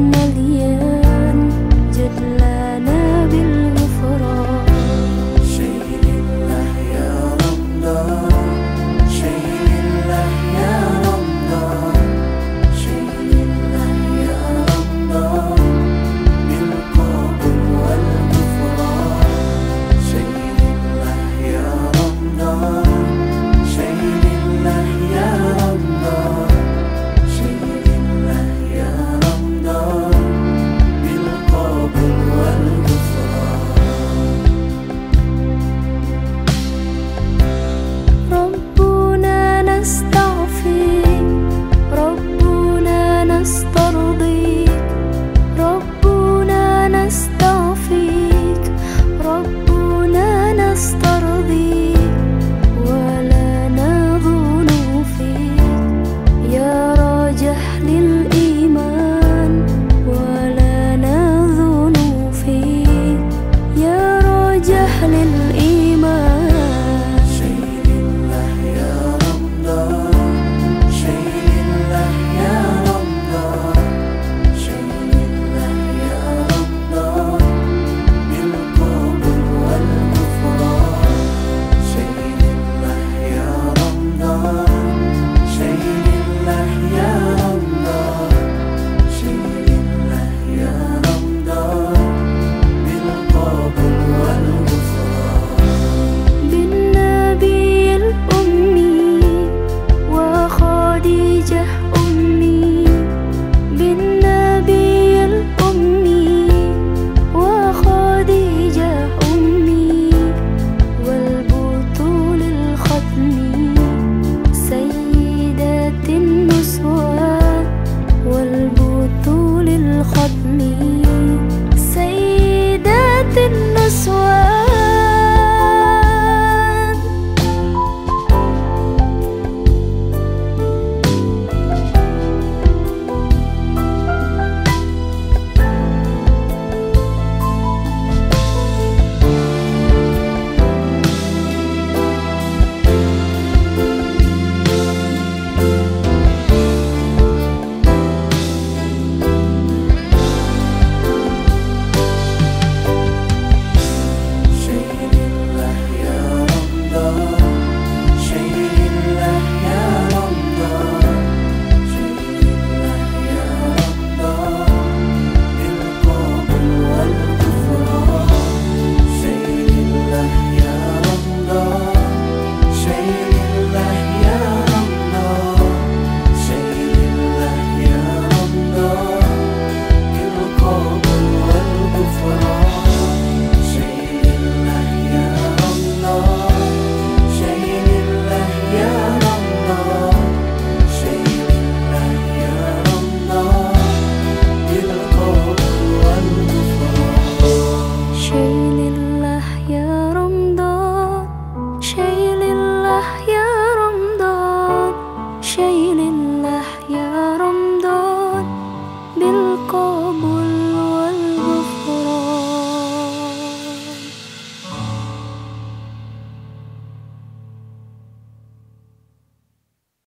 美丽